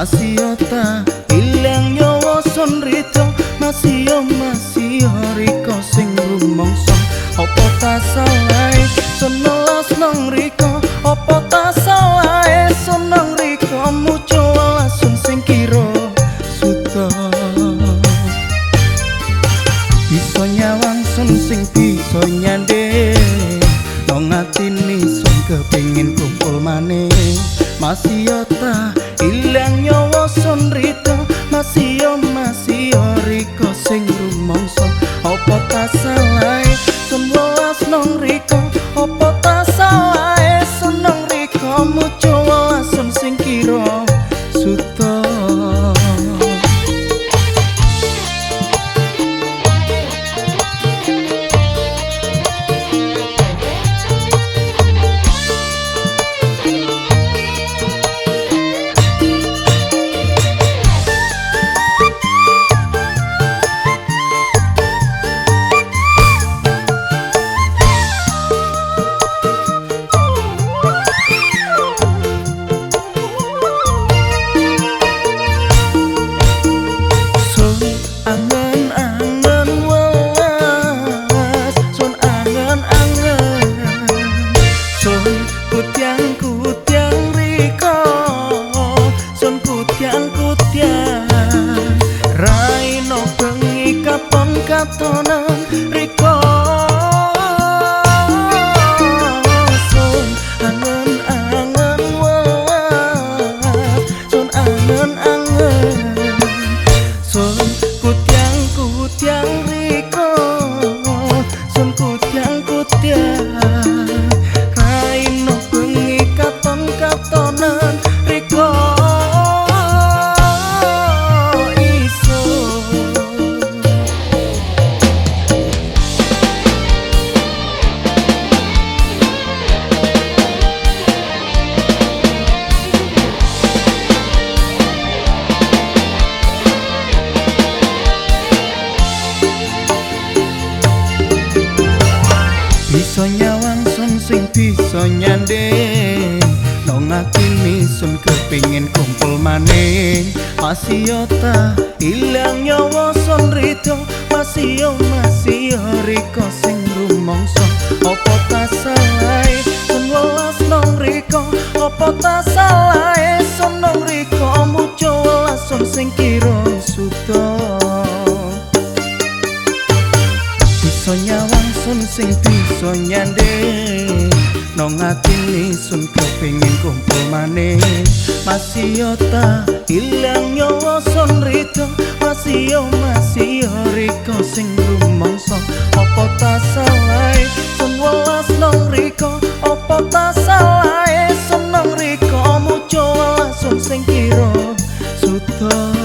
masih ota ilang nyawa son rito masih yo kumpul maneh masih ota ilang nyawa son rito masih yo masih yo riko sing rumongso 不曾孤单。Bisa nyawang sun sing bisa nyande nong ati sun kepingin kumpul maning. Masih yo ta ilang nyawa sun rito masih yo masih yo riko sing rumongso. Opo ta salah sun welas nong riko. Opo ta sing bisa nyande nong ati sun kepingin kumpul mane masih yota ilang nyawa son rito masih yo masih yo riko sing rumongso opo ta salah sun welas nong riko opo ta salah sun nong riko muco welas sun sing kira sutoh